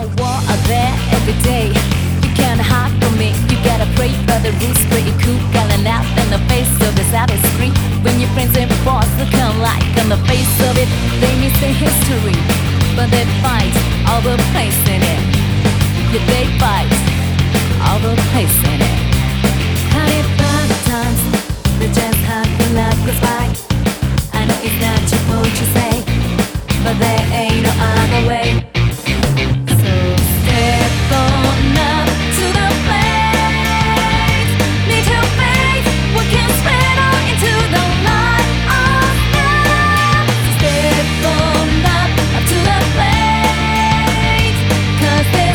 know what I bet every day. You can't hide from me. You gotta pray for the rules pretty cool. an out in the face of the saddest street. When your friends and boss look alike on the face of it, they miss the history. But they fight all the place in it. Yeah, they fight all the place in it. Had five times. the just had the love goes by. I know it's not your fault you say, but there ain't no other way. して